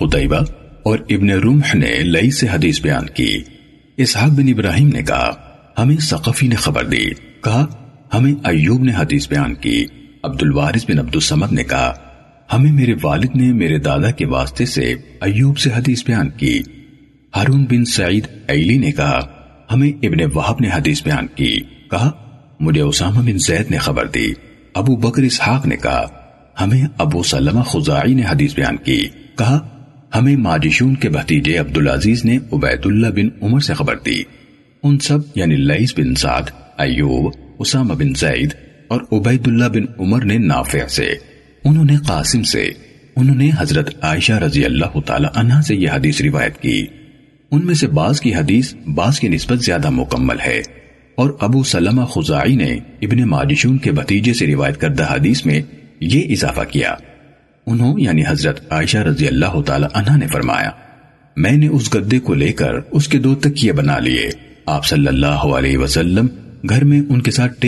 قطعبہ اور ابن رمح نے لئی سے حدیث بیان کی۔ اسحاق بن ابراہیم نے کہا، ہمیں سقفی نے خبر دی۔ کہا، ہمیں ایوب نے حدیث بیان کی۔ عبد بن عبد نے کہا، ہمیں میرے والد نے میرے دادا کے واسطے سے ایوب سے حدیث بیان کی۔ ہارون بن سعید ایلی نے کہا، ہمیں ابن وحب نے حدیث بیان کی۔ کہا، مجھے اسامہ بن زید نے خبر دی۔ ابو بکر اسحاق نے کہا، ہمیں ابو سلمہ خزائی نے حدیث بیان کی۔ کہا ہمیں ماجشون کے بھتیجے عبدالعزیز نے عبید بن عمر سے خبر دی۔ ان سب یعنی لئیس بن سعد، ایوب، اسامہ بن زید اور عبید بن عمر نے نافع سے۔ انہوں نے قاسم سے۔ انہوں نے حضرت عائشہ رضی اللہ تعالی عنہ سے یہ حدیث روایت کی۔ ان میں سے بعض کی حدیث بعض کی نسبت زیادہ مکمل ہے۔ اور ابو سلمہ خزائی نے ابن ماجشون کے بھتیجے سے روایت انہوں یعنی حضرت عائشہ رضی اللہ تعالی عنہ نے فرمایا، میں نے اس گدے کو لے کر اس کے دو تکیے بنا لیے۔ آپ صلی اللہ علیہ وسلم گھر میں ان کے ساتھ